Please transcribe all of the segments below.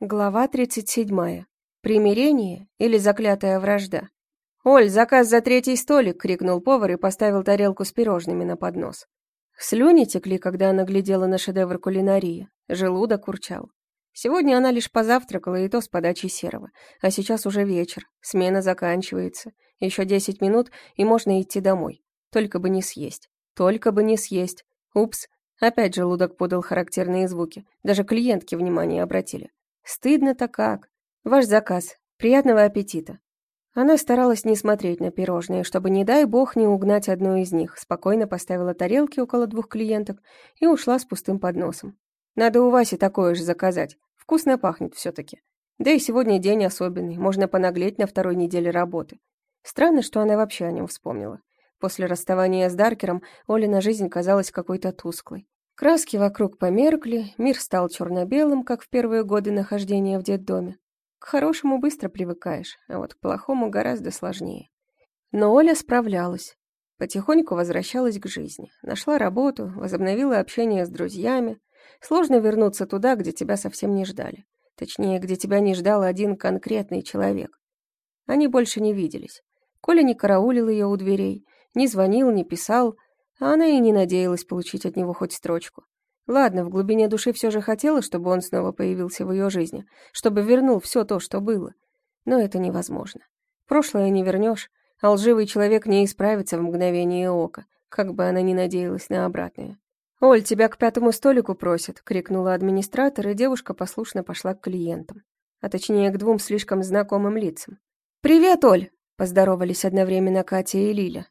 Глава 37. Примирение или заклятая вражда? «Оль, заказ за третий столик!» — крикнул повар и поставил тарелку с пирожными на поднос. Слюни текли, когда она глядела на шедевр кулинарии. Желудок урчал. Сегодня она лишь позавтракала, и то с подачи серого. А сейчас уже вечер, смена заканчивается. Еще десять минут, и можно идти домой. Только бы не съесть. Только бы не съесть. Упс, опять желудок подал характерные звуки. Даже клиентки внимание обратили. Стыдно-то как. Ваш заказ. Приятного аппетита. Она старалась не смотреть на пирожные, чтобы, не дай бог, не угнать одну из них, спокойно поставила тарелки около двух клиенток и ушла с пустым подносом. Надо у Васи такое же заказать. Вкусно пахнет все-таки. Да и сегодня день особенный, можно понаглеть на второй неделе работы. Странно, что она вообще о нем вспомнила. После расставания с Даркером Олина жизнь казалась какой-то тусклой. Краски вокруг померкли, мир стал черно-белым, как в первые годы нахождения в детдоме. К хорошему быстро привыкаешь, а вот к плохому гораздо сложнее. Но Оля справлялась. Потихоньку возвращалась к жизни. Нашла работу, возобновила общение с друзьями. Сложно вернуться туда, где тебя совсем не ждали. Точнее, где тебя не ждал один конкретный человек. Они больше не виделись. Коля не караулил ее у дверей, не звонил, не писал, она и не надеялась получить от него хоть строчку. Ладно, в глубине души все же хотела, чтобы он снова появился в ее жизни, чтобы вернул все то, что было. Но это невозможно. Прошлое не вернешь, а лживый человек не исправится в мгновение ока, как бы она ни надеялась на обратное. «Оль, тебя к пятому столику просят!» — крикнула администратор, и девушка послушно пошла к клиентам. А точнее, к двум слишком знакомым лицам. «Привет, Оль!» — поздоровались одновременно Катя и Лиля.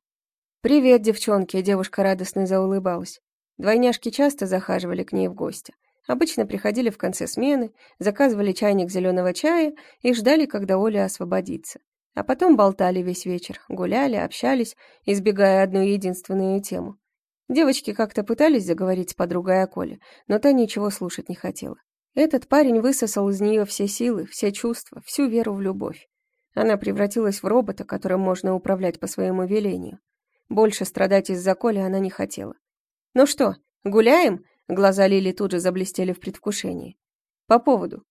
«Привет, девчонки!» — девушка радостно заулыбалась. Двойняшки часто захаживали к ней в гости. Обычно приходили в конце смены, заказывали чайник зеленого чая и ждали, когда Оля освободится. А потом болтали весь вечер, гуляли, общались, избегая одну единственную тему. Девочки как-то пытались заговорить с подругой о Коле, но та ничего слушать не хотела. Этот парень высосал из нее все силы, все чувства, всю веру в любовь. Она превратилась в робота, которым можно управлять по своему велению. Больше страдать из-за Коли она не хотела. «Ну что, гуляем?» Глаза Лили тут же заблестели в предвкушении. «По поводу.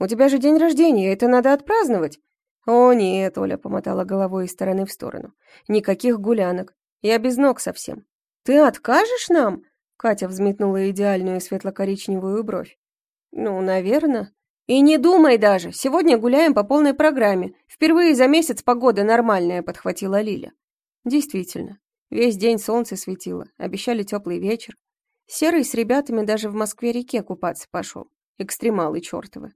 У тебя же день рождения, это надо отпраздновать». «О, нет», — Оля помотала головой из стороны в сторону. «Никаких гулянок. Я без ног совсем». «Ты откажешь нам?» Катя взметнула идеальную светло-коричневую бровь. «Ну, наверное». «И не думай даже, сегодня гуляем по полной программе. Впервые за месяц погода нормальная», — подхватила Лиля. Действительно, весь день солнце светило, обещали теплый вечер. Серый с ребятами даже в Москве-реке купаться пошел. Экстремалы чертовы.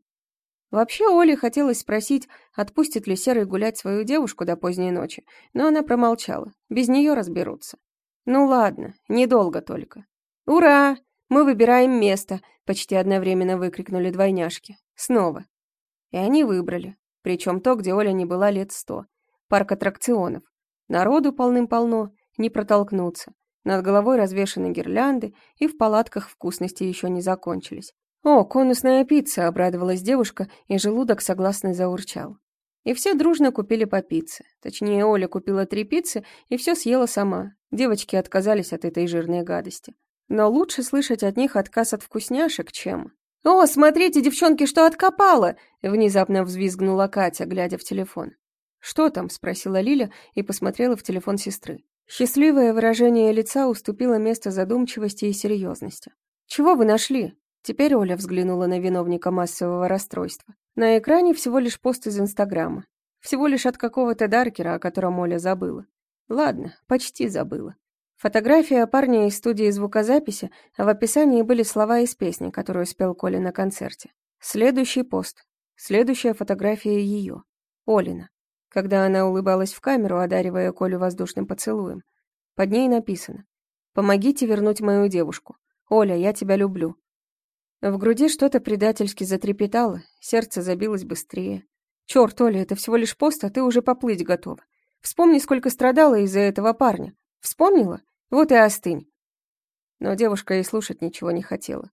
Вообще Оле хотелось спросить, отпустит ли Серый гулять свою девушку до поздней ночи, но она промолчала. Без нее разберутся. Ну ладно, недолго только. «Ура! Мы выбираем место!» — почти одновременно выкрикнули двойняшки. Снова. И они выбрали. Причем то, где Оля не была лет сто. Парк аттракционов. Народу полным-полно, не протолкнуться. Над головой развешаны гирлянды, и в палатках вкусности еще не закончились. «О, конусная пицца!» — обрадовалась девушка, и желудок согласно заурчал. И все дружно купили по пицце. Точнее, Оля купила три пиццы и все съела сама. Девочки отказались от этой жирной гадости. Но лучше слышать от них отказ от вкусняшек, чем... «О, смотрите, девчонки, что откопала!» Внезапно взвизгнула Катя, глядя в телефон. «Что там?» — спросила Лиля и посмотрела в телефон сестры. Счастливое выражение лица уступило место задумчивости и серьезности. «Чего вы нашли?» Теперь Оля взглянула на виновника массового расстройства. На экране всего лишь пост из Инстаграма. Всего лишь от какого-то Даркера, о котором Оля забыла. Ладно, почти забыла. Фотография парня из студии звукозаписи, а в описании были слова из песни, которую спел Коля на концерте. Следующий пост. Следующая фотография ее. Олина когда она улыбалась в камеру, одаривая Колю воздушным поцелуем. Под ней написано «Помогите вернуть мою девушку. Оля, я тебя люблю». В груди что-то предательски затрепетало, сердце забилось быстрее. «Черт, Оля, это всего лишь пост, а ты уже поплыть готова. Вспомни, сколько страдала из-за этого парня. Вспомнила? Вот и остынь». Но девушка и слушать ничего не хотела.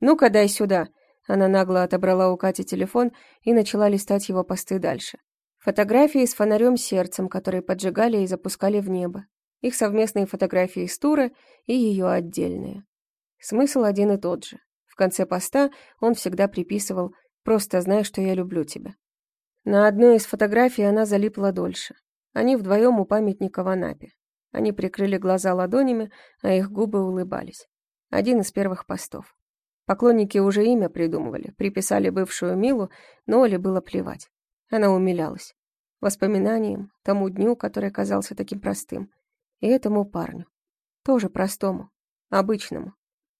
«Ну-ка, дай сюда». Она нагло отобрала у Кати телефон и начала листать его посты дальше. Фотографии с фонарем сердцем, которые поджигали и запускали в небо. Их совместные фотографии с тура и ее отдельные. Смысл один и тот же. В конце поста он всегда приписывал Просто знай, что я люблю тебя». На одной из фотографий она залипла дольше. Они вдвоем у памятника в Анапе. Они прикрыли глаза ладонями, а их губы улыбались. Один из первых постов. Поклонники уже имя придумывали, приписали бывшую Милу, но Оле было плевать. Она умилялась. Воспоминаниям, тому дню, который казался таким простым. И этому парню. Тоже простому, обычному,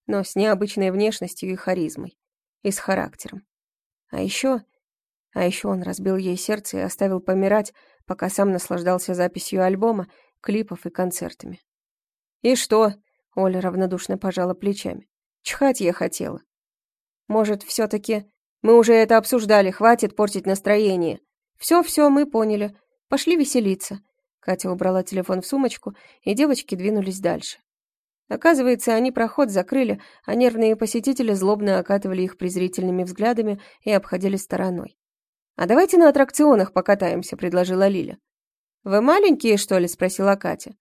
но с необычной внешностью и харизмой. И с характером. А еще... А еще он разбил ей сердце и оставил помирать, пока сам наслаждался записью альбома, клипов и концертами. «И что?» — Оля равнодушно пожала плечами. «Чхать я хотела. Может, все таки Мы уже это обсуждали, хватит портить настроение. Все-все, мы поняли. Пошли веселиться». Катя убрала телефон в сумочку, и девочки двинулись дальше. Оказывается, они проход закрыли, а нервные посетители злобно окатывали их презрительными взглядами и обходили стороной. «А давайте на аттракционах покатаемся», — предложила Лиля. «Вы маленькие, что ли?» — спросила Катя.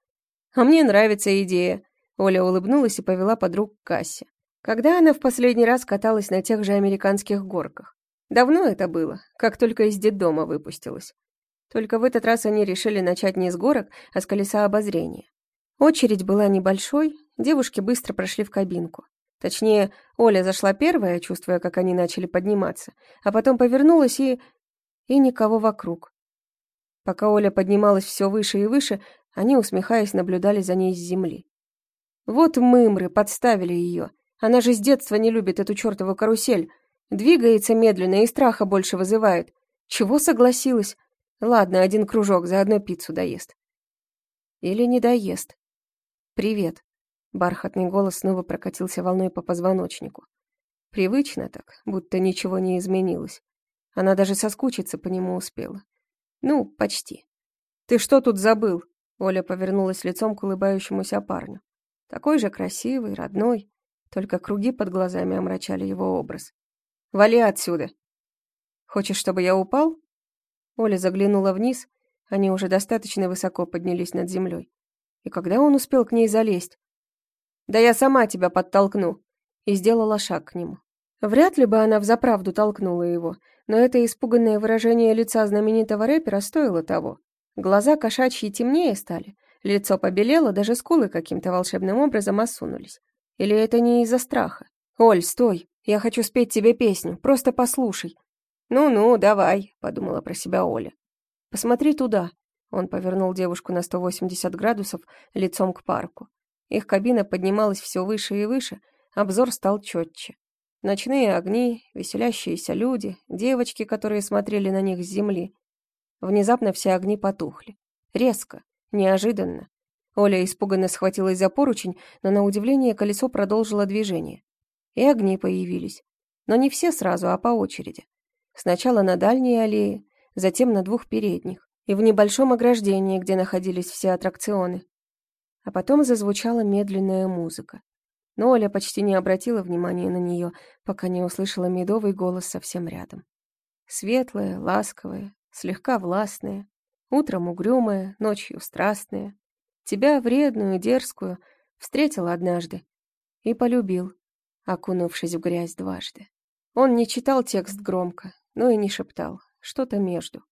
«А мне нравится идея». Оля улыбнулась и повела подруг к кассе. Когда она в последний раз каталась на тех же американских горках? Давно это было, как только из детдома выпустилась. Только в этот раз они решили начать не с горок, а с колеса обозрения. Очередь была небольшой, девушки быстро прошли в кабинку. Точнее, Оля зашла первая, чувствуя, как они начали подниматься, а потом повернулась и... и никого вокруг. Пока Оля поднималась все выше и выше, они, усмехаясь, наблюдали за ней с земли. Вот мымры подставили ее. Она же с детства не любит эту чертову карусель. Двигается медленно и страха больше вызывает. Чего согласилась? Ладно, один кружок, заодно пиццу доест. Или не доест. «Привет». Бархатный голос снова прокатился волной по позвоночнику. Привычно так, будто ничего не изменилось. Она даже соскучиться по нему успела. Ну, почти. «Ты что тут забыл?» Оля повернулась лицом к улыбающемуся парню. Такой же красивый, родной, только круги под глазами омрачали его образ. «Вали отсюда!» «Хочешь, чтобы я упал?» Оля заглянула вниз, они уже достаточно высоко поднялись над землей. И когда он успел к ней залезть? «Да я сама тебя подтолкну!» И сделала шаг к нему. Вряд ли бы она взаправду толкнула его, но это испуганное выражение лица знаменитого рэпера стоило того. Глаза кошачьи темнее стали, лицо побелело, даже скулы каким-то волшебным образом осунулись. Или это не из-за страха? «Оль, стой! Я хочу спеть тебе песню, просто послушай!» «Ну-ну, давай», — подумала про себя Оля. «Посмотри туда». Он повернул девушку на 180 градусов лицом к парку. Их кабина поднималась все выше и выше, обзор стал четче. Ночные огни, веселящиеся люди, девочки, которые смотрели на них с земли. Внезапно все огни потухли. Резко, неожиданно. Оля испуганно схватилась за поручень, но на удивление колесо продолжило движение. И огни появились. Но не все сразу, а по очереди. Сначала на дальней аллее, затем на двух передних и в небольшом ограждении, где находились все аттракционы. А потом зазвучала медленная музыка но Оля почти не обратила внимания на нее, пока не услышала медовый голос совсем рядом. Светлая, ласковая, слегка властная, утром угрюмая, ночью страстная. Тебя, вредную, дерзкую, встретил однажды и полюбил, окунувшись в грязь дважды. Он не читал текст громко, но и не шептал, что-то между.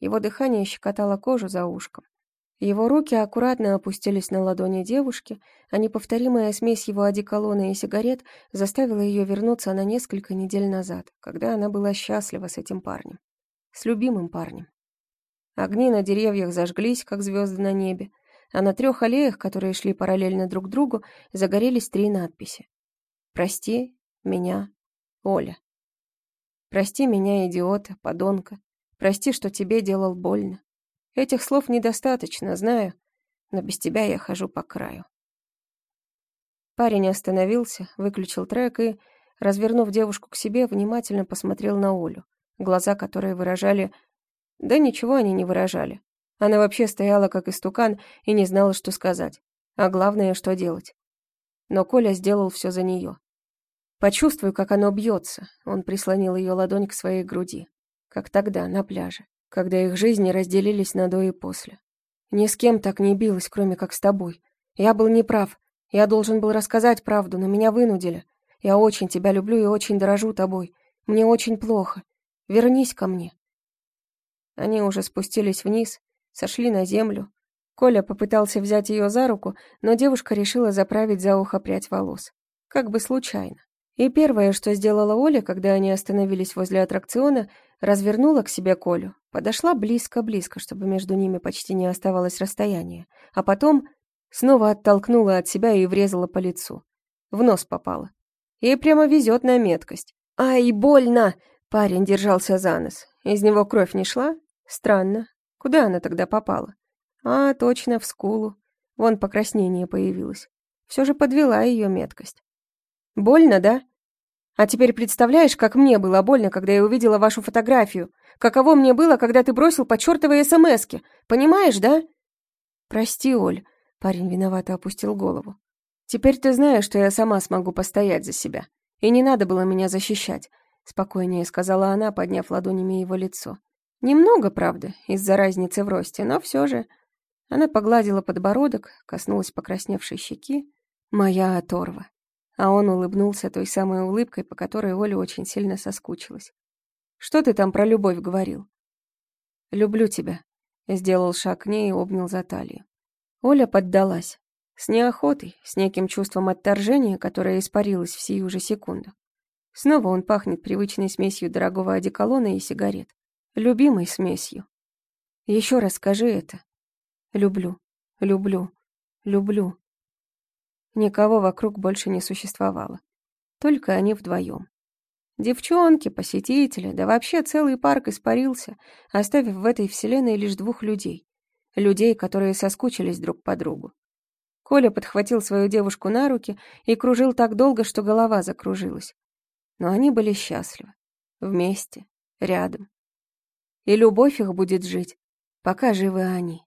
Его дыхание щекотало кожу за ушком. Его руки аккуратно опустились на ладони девушки, а неповторимая смесь его одеколона и сигарет заставила ее вернуться на несколько недель назад, когда она была счастлива с этим парнем. С любимым парнем. Огни на деревьях зажглись, как звезды на небе, а на трех аллеях, которые шли параллельно друг другу, загорелись три надписи. «Прости меня, Оля». «Прости меня, идиота, подонка. Прости, что тебе делал больно. Этих слов недостаточно, знаю, но без тебя я хожу по краю. Парень остановился, выключил трек и, развернув девушку к себе, внимательно посмотрел на Олю, глаза которой выражали... Да ничего они не выражали. Она вообще стояла как истукан и не знала, что сказать. А главное, что делать. Но Коля сделал все за нее. Почувствуй, как оно бьется. Он прислонил ее ладонь к своей груди. Как тогда, на пляже когда их жизни разделились на до и после. Ни с кем так не билась, кроме как с тобой. Я был неправ. Я должен был рассказать правду, но меня вынудили. Я очень тебя люблю и очень дорожу тобой. Мне очень плохо. Вернись ко мне». Они уже спустились вниз, сошли на землю. Коля попытался взять ее за руку, но девушка решила заправить за ухо прядь волос. Как бы случайно. И первое, что сделала Оля, когда они остановились возле аттракциона, развернула к себе Колю, подошла близко-близко, чтобы между ними почти не оставалось расстояния, а потом снова оттолкнула от себя и врезала по лицу. В нос попала. Ей прямо везет на меткость. «Ай, больно!» Парень держался за нос. Из него кровь не шла? Странно. Куда она тогда попала? А, точно, в скулу. Вон покраснение появилось. Все же подвела ее меткость. Больно, да? А теперь представляешь, как мне было больно, когда я увидела вашу фотографию? Каково мне было, когда ты бросил по чертовой СМСке? Понимаешь, да? Прости, Оль. Парень виновато опустил голову. Теперь ты знаешь, что я сама смогу постоять за себя. И не надо было меня защищать, спокойнее сказала она, подняв ладонями его лицо. Немного, правда, из-за разницы в росте, но все же. Она погладила подбородок, коснулась покрасневшей щеки. Моя оторва. А он улыбнулся той самой улыбкой, по которой Оля очень сильно соскучилась. «Что ты там про любовь говорил?» «Люблю тебя», — сделал шаг к ней и обнял за талию. Оля поддалась. С неохотой, с неким чувством отторжения, которое испарилось в сию же секунду. Снова он пахнет привычной смесью дорогого одеколона и сигарет. Любимой смесью. Еще раз скажи это. Люблю, люблю, люблю. Никого вокруг больше не существовало. Только они вдвоем. Девчонки, посетители, да вообще целый парк испарился, оставив в этой вселенной лишь двух людей. Людей, которые соскучились друг по другу. Коля подхватил свою девушку на руки и кружил так долго, что голова закружилась. Но они были счастливы. Вместе, рядом. И любовь их будет жить, пока живы они.